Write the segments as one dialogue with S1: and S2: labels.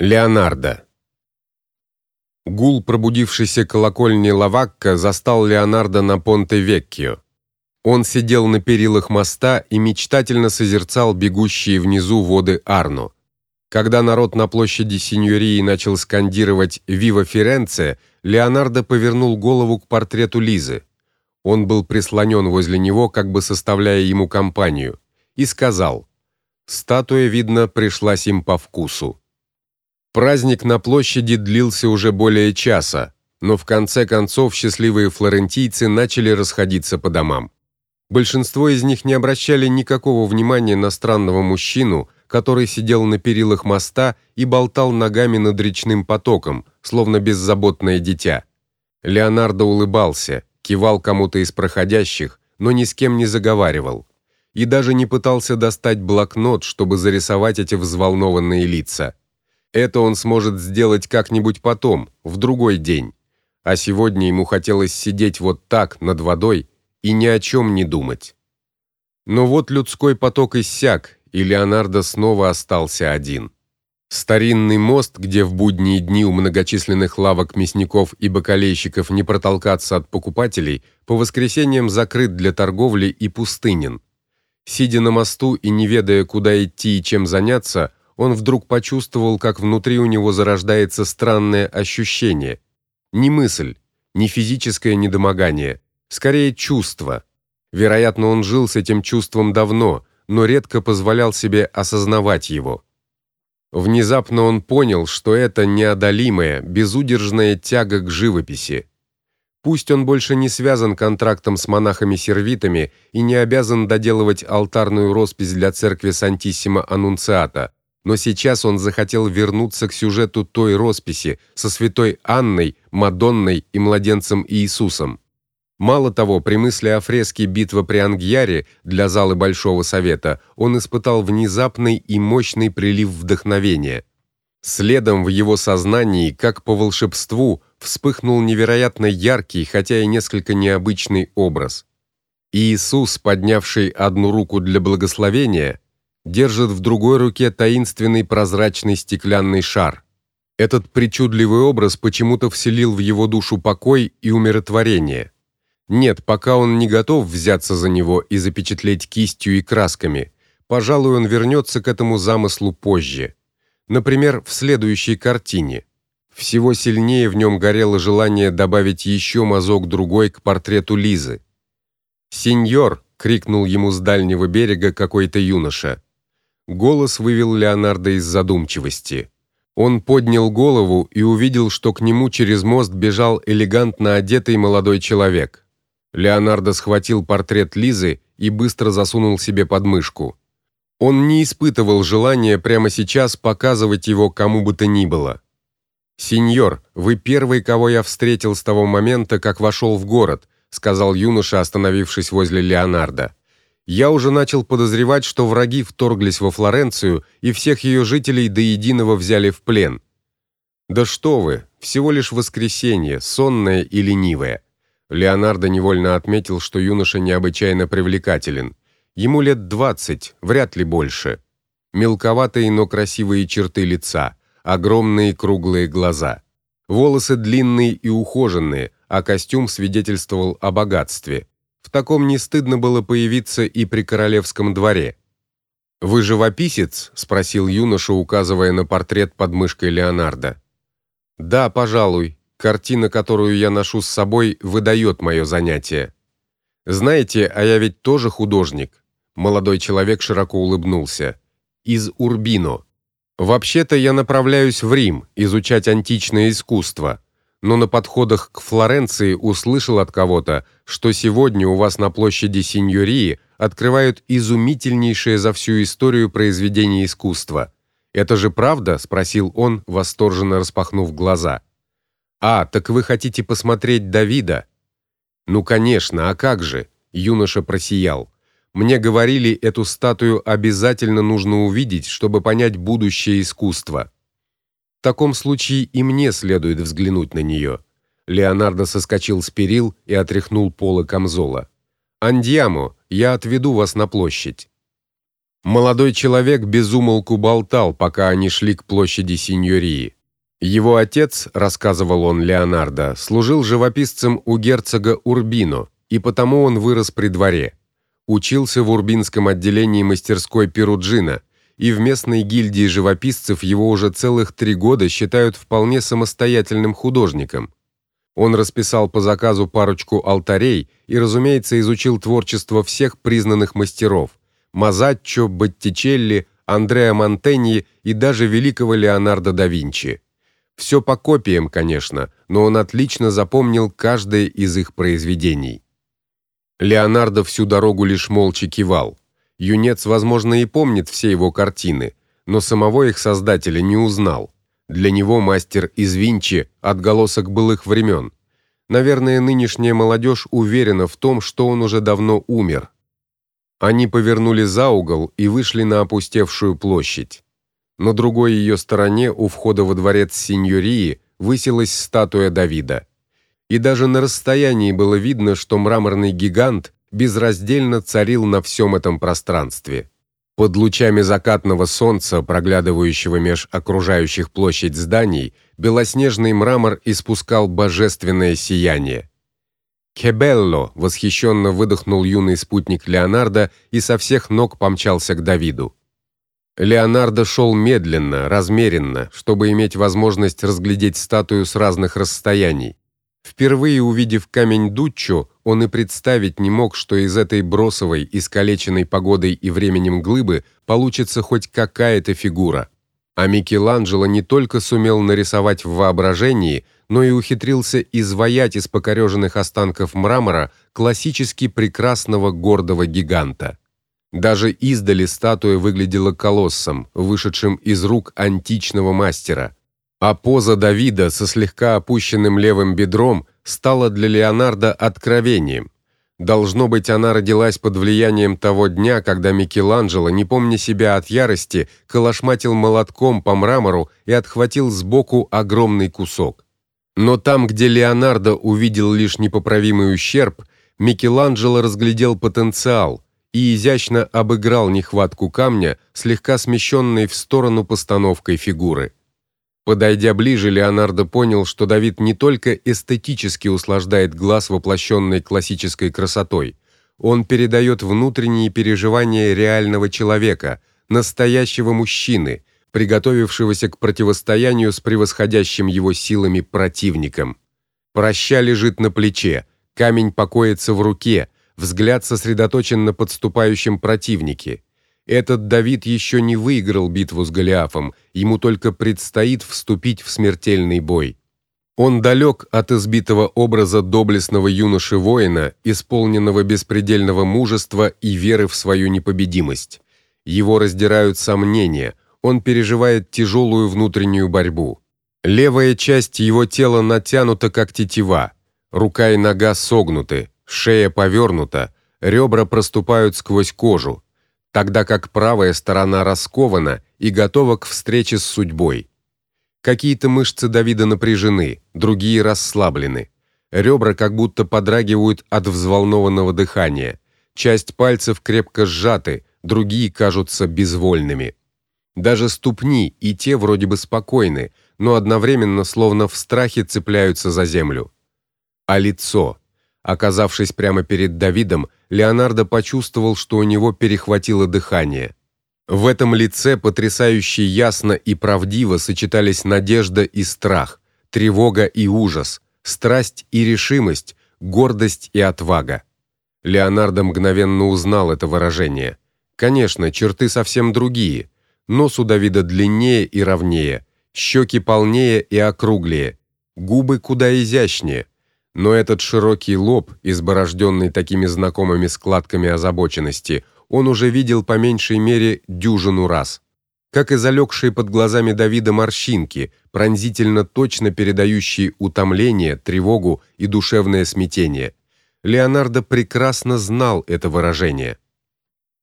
S1: Леонардо. Гул пробудившейся колокольни Лавакка застал Леонардо на Понте-Веккио. Он сидел на перилах моста и мечтательно созерцал бегущие внизу воды Арно. Когда народ на площади Синьории начал скандировать «Вива Ференце», Леонардо повернул голову к портрету Лизы. Он был прислонен возле него, как бы составляя ему компанию, и сказал: "Статуя, видно, пришлась им по вкусу". Праздник на площади длился уже более часа, но в конце концов счастливые флорентийцы начали расходиться по домам. Большинство из них не обращали никакого внимания на странного мужчину, который сидел на перилах моста и болтал ногами над речным потоком, словно беззаботное дитя. Леонардо улыбался, кивал кому-то из проходящих, но ни с кем не заговаривал и даже не пытался достать блокнот, чтобы зарисовать эти взволнованные лица. Это он сможет сделать как-нибудь потом, в другой день. А сегодня ему хотелось сидеть вот так над водой и ни о чем не думать. Но вот людской поток иссяк, и Леонардо снова остался один. Старинный мост, где в будние дни у многочисленных лавок мясников и бакалейщиков не протолкаться от покупателей, по воскресеньям закрыт для торговли и пустынен. Сидя на мосту и не ведая, куда идти и чем заняться, он вдруг почувствовал, как внутри у него зарождается странное ощущение. Не мысль, не физическое недомогание, скорее чувство. Вероятно, он жил с этим чувством давно, но редко позволял себе осознавать его. Внезапно он понял, что это неодолимая, безудержная тяга к живописи. Пусть он больше не связан контрактом с монахами-сервитами и не обязан доделывать алтарную роспись для церкви Сантиссимо Аннунциата, но сейчас он захотел вернуться к сюжету той росписи со святой Анной, Мадонной и младенцем Иисусом. Мало того, при мысли о фреске Битва при Ангьяре для залы Большого совета он испытал внезапный и мощный прилив вдохновения. Следом в его сознании, как по волшебству, вспыхнул невероятно яркий, хотя и несколько необычный образ. Иисус, поднявший одну руку для благословения, держит в другой руке таинственный прозрачный стеклянный шар. Этот причудливый образ почему-то вселил в его душу покой и умиротворение. Нет, пока он не готов взяться за него и запечатлеть кистью и красками. Пожалуй, он вернется к этому замыслу позже. Например, в следующей картине. Всего сильнее в нем горело желание добавить еще мазок другой к портрету Лизы. "Сеньор!" крикнул ему с дальнего берега какой-то юноша. Голос вывел Леонардо из задумчивости. Он поднял голову и увидел, что к нему через мост бежал элегантно одетый молодой человек. Леонардо схватил портрет Лизы и быстро засунул себе под мышку. Он не испытывал желания прямо сейчас показывать его кому бы то ни было. "Сеньор, вы первый, кого я встретил с того момента, как вошел в город", сказал юноша, остановившись возле Леонардо. Я уже начал подозревать, что враги вторглись во Флоренцию и всех ее жителей до единого взяли в плен. Да что вы, всего лишь воскресенье, сонное и ленивое. Леонардо невольно отметил, что юноша необычайно привлекателен. Ему лет двадцать, вряд ли больше. Мелковатые, но красивые черты лица, огромные круглые глаза. Волосы длинные и ухоженные, а костюм свидетельствовал о богатстве. В таком не стыдно было появиться и при королевском дворе. Вы живописец? спросил юноша, указывая на портрет под мышкой Леонардо. Да, пожалуй. Картина, которую я ношу с собой, выдает мое занятие. Знаете, а я ведь тоже художник. Молодой человек широко улыбнулся. Из Урбино. Вообще-то я направляюсь в Рим изучать античное искусство но на подходах к Флоренции услышал от кого-то, что сегодня у вас на площади Синьории открывают изумительнейшее за всю историю произведение искусства. Это же правда, спросил он, восторженно распахнув глаза. А, так вы хотите посмотреть Давида? Ну, конечно, а как же? Юноша просиял. Мне говорили, эту статую обязательно нужно увидеть, чтобы понять будущее искусства. В таком случае и мне следует взглянуть на нее». Леонардо соскочил с перил и отряхнул полы камзола. Андиамо, я отведу вас на площадь. Молодой человек безумолку болтал, пока они шли к площади Синьории. Его отец, рассказывал он Леонардо, служил живописцем у герцога Урбино, и потому он вырос при дворе. Учился в Урбинском отделении мастерской Перуджино, и в местной гильдии живописцев его уже целых три года считают вполне самостоятельным художником. Он расписал по заказу парочку алтарей и, разумеется, изучил творчество всех признанных мастеров: Мазаччо, Боттичелли, Андреа Монтеньи и даже великого Леонардо да Винчи. Все по копиям, конечно, но он отлично запомнил каждое из их произведений. Леонардо всю дорогу лишь молча кивал. Юнец, возможно, и помнит все его картины, но самого их создателя не узнал. Для него мастер из Винчи отголосок былых времен. Наверное, нынешняя молодежь уверена в том, что он уже давно умер. Они повернули за угол и вышли на опустевшую площадь. На другой ее стороне, у входа во дворец Синьории, высилась статуя Давида. И даже на расстоянии было видно, что мраморный гигант безраздельно царил на всем этом пространстве. Под лучами закатного солнца, проглядывающего меж окружающих площадь зданий, белоснежный мрамор испускал божественное сияние. Кебелло восхищенно выдохнул юный спутник Леонардо и со всех ног помчался к Давиду. Леонардо шел медленно, размеренно, чтобы иметь возможность разглядеть статую с разных расстояний. Впервые увидев камень Дуччо, он и представить не мог, что из этой бросовой, искалеченной погодой и временем глыбы получится хоть какая-то фигура. А Микеланджело не только сумел нарисовать в воображении, но и ухитрился изваять из покореженных останков мрамора классически прекрасного гордого гиганта. Даже издали статуя выглядела колоссом, вышедшим из рук античного мастера. А поза Давида со слегка опущенным левым бедром стала для Леонардо откровением. Должно быть, она родилась под влиянием того дня, когда Микеланджело, не помня себя от ярости, колошматил молотком по мрамору и отхватил сбоку огромный кусок. Но там, где Леонардо увидел лишь непоправимый ущерб, Микеланджело разглядел потенциал и изящно обыграл нехватку камня, слегка смещенной в сторону постановкой фигуры. Подойдя ближе, Леонардо понял, что Давид не только эстетически услаждает глаз воплощенной классической красотой, он передает внутренние переживания реального человека, настоящего мужчины, приготовившегося к противостоянию с превосходящим его силами противником. Проща лежит на плече, камень покоится в руке, взгляд сосредоточен на подступающем противнике. Этот Давид еще не выиграл битву с Голиафом, ему только предстоит вступить в смертельный бой. Он далек от избитого образа доблестного юноши-воина, исполненного беспредельного мужества и веры в свою непобедимость. Его раздирают сомнения, он переживает тяжелую внутреннюю борьбу. Левая часть его тела натянута как тетива, рука и нога согнуты, шея повернута, ребра проступают сквозь кожу тогда как правая сторона раскована и готова к встрече с судьбой. Какие-то мышцы Давида напряжены, другие расслаблены. Ребра как будто подрагивают от взволнованного дыхания. Часть пальцев крепко сжаты, другие кажутся безвольными. Даже ступни и те вроде бы спокойны, но одновременно словно в страхе цепляются за землю. А лицо Оказавшись прямо перед Давидом, Леонардо почувствовал, что у него перехватило дыхание. В этом лице потрясающе ясно и правдиво сочетались надежда и страх, тревога и ужас, страсть и решимость, гордость и отвага. Леонардо мгновенно узнал это выражение. Конечно, черты совсем другие. Нос у Давида длиннее и ровнее, щеки полнее и округлее, губы куда изящнее, но этот широкий лоб, изборожденный такими знакомыми складками озабоченности, он уже видел по меньшей мере дюжину раз. Как и залегшие под глазами Давида морщинки, пронзительно точно передающие утомление, тревогу и душевное смятение. Леонардо прекрасно знал это выражение.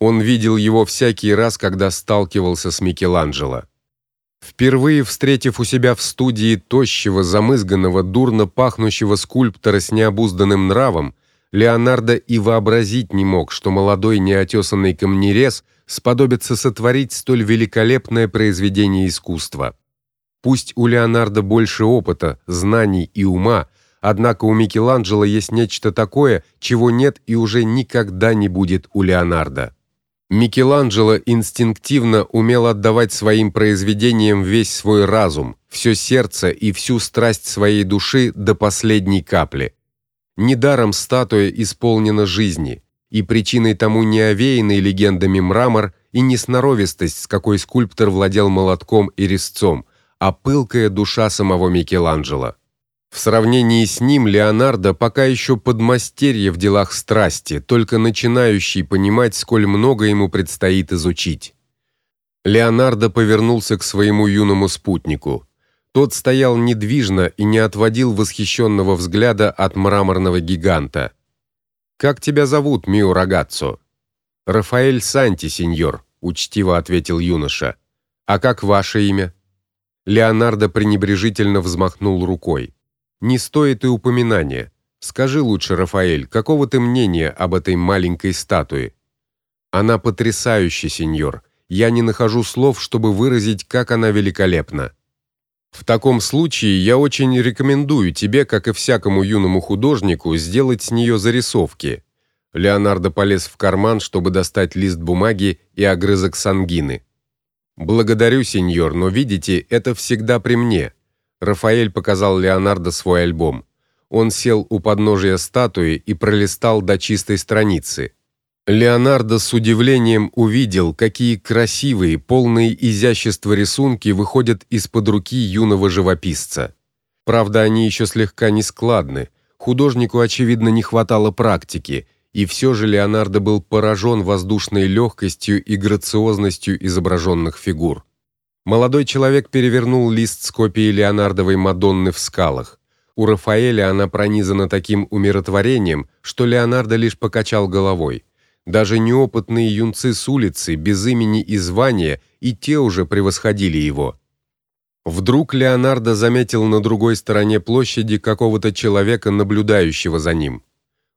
S1: Он видел его всякий раз, когда сталкивался с Микеланджело. Впервые встретив у себя в студии тощего, замызганного, дурно пахнущего скульптора с необузданным нравом, Леонардо и вообразить не мог, что молодой неотесанный камнерез сподобится сотворить столь великолепное произведение искусства. Пусть у Леонардо больше опыта, знаний и ума, однако у Микеланджело есть нечто такое, чего нет и уже никогда не будет у Леонардо. Микеланджело инстинктивно умел отдавать своим произведениям весь свой разум, все сердце и всю страсть своей души до последней капли. Недаром статуя исполнена жизни, и причиной тому не овеянный легендами мрамор и не сноровистость, с какой скульптор владел молотком и резцом, а пылкая душа самого Микеланджело. В сравнении с ним Леонардо пока еще подмастерье в делах страсти, только начинающий понимать, сколь много ему предстоит изучить. Леонардо повернулся к своему юному спутнику. Тот стоял недвижно и не отводил восхищенного взгляда от мраморного гиганта. Как тебя зовут, мио рагаццо? Рафаэль Санти, сеньор, учтиво ответил юноша. А как ваше имя? Леонардо пренебрежительно взмахнул рукой. Не стоит и упоминания. Скажи лучше, Рафаэль, какого ты мнения об этой маленькой статуе? Она потрясающая, сеньор. Я не нахожу слов, чтобы выразить, как она великолепна. В таком случае я очень рекомендую тебе, как и всякому юному художнику, сделать с нее зарисовки. Леонардо полез в карман, чтобы достать лист бумаги и огрызок сангины. Благодарю, сеньор, но видите, это всегда при мне. Рафаэль показал Леонардо свой альбом. Он сел у подножия статуи и пролистал до чистой страницы. Леонардо с удивлением увидел, какие красивые, полные изящества рисунки выходят из-под руки юного живописца. Правда, они еще слегка нескладны. Художнику очевидно не хватало практики, и все же Леонардо был поражен воздушной легкостью и грациозностью изображенных фигур. Молодой человек перевернул лист с копией Леонардовой Мадонны в скалах. У Рафаэля она пронизана таким умиротворением, что Леонардо лишь покачал головой. Даже неопытные юнцы с улицы, без имени и звания, и те уже превосходили его. Вдруг Леонардо заметил на другой стороне площади какого-то человека, наблюдающего за ним.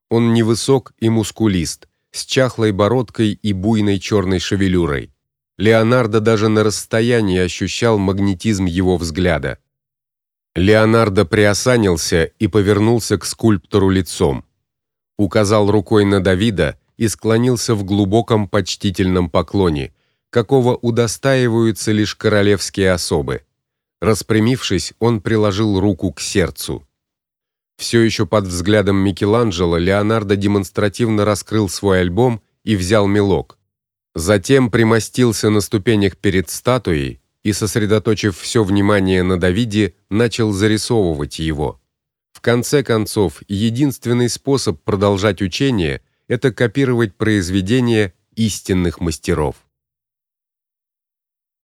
S1: Он невысок и мускулист, с чахлой бородкой и буйной черной шевелюрой. Леонардо даже на расстоянии ощущал магнетизм его взгляда. Леонардо приосанился и повернулся к скульптору лицом. Указал рукой на Давида и склонился в глубоком почтительном поклоне, какого удостаиваются лишь королевские особы. Распрямившись, он приложил руку к сердцу. Все еще под взглядом Микеланджело Леонардо демонстративно раскрыл свой альбом и взял мелок. Затем примостился на ступенях перед статуей и, сосредоточив все внимание на Давиде, начал зарисовывать его. В конце концов, единственный способ продолжать учение это копировать произведения истинных мастеров.